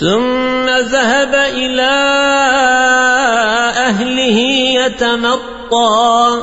ثم ذهب إلى أهله يتمطى.